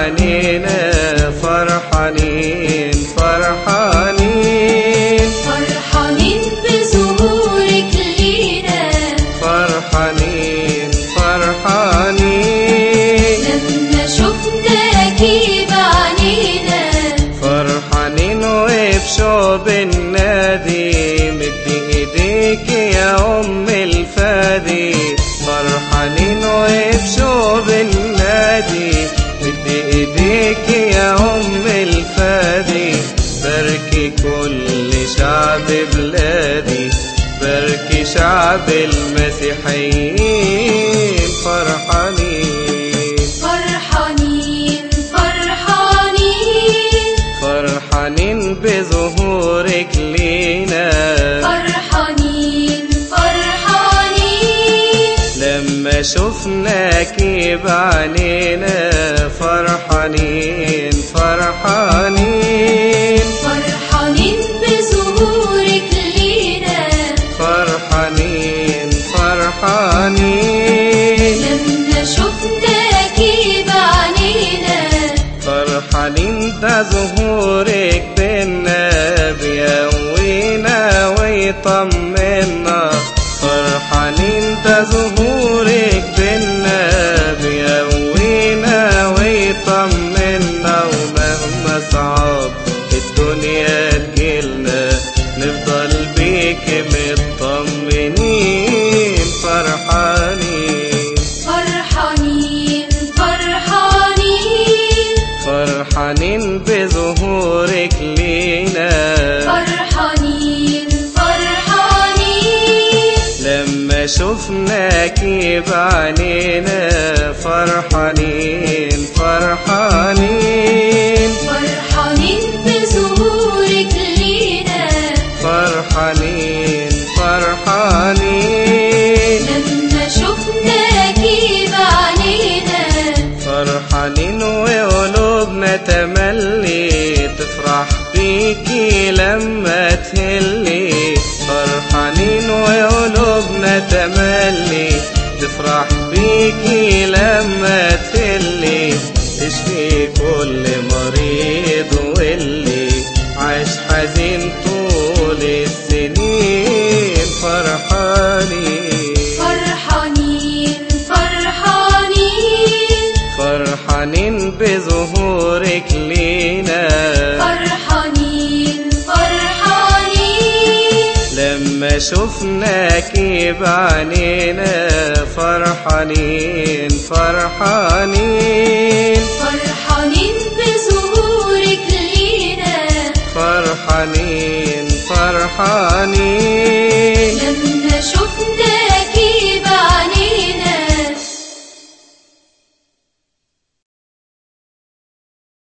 بعنينا فرحانين فرحانين. فرحانين بظهورك لينا فرحانين فرحانين. لما شفناكي بعنينا فرحانين وبشوب النادي مد إيديك يا ام ايديك يا ام الفادي باركي كل شعب بلادي باركي شعب المسيحيين لما شفناكي بعنينا فرحانين فرحانين. فرحانين بظهورك لينا. فرحانين فرحانين. لما شفناكي بعنينا فرحانين ده ظهورك بينا بيقوينا ويطمنا. شفناكي بعنينا فرحانين فرحانين فرحانين بظهورك لينا. فرحانين فرحانين لما شفناكي بعنينا. فرحانين وقلوبنا تملي تفرح بيكي لما تهلي تملي تفرح بيكي لما تهلي تشفي كل مريض واللي عاش حزين طول السنين. فرحانين. فرحانين فرحانين. فرحانين بظهورك لما شفناكي بعنينا فرحانين فرحانين. فرحانين بظهورك لينا. فرحانين فرحانين.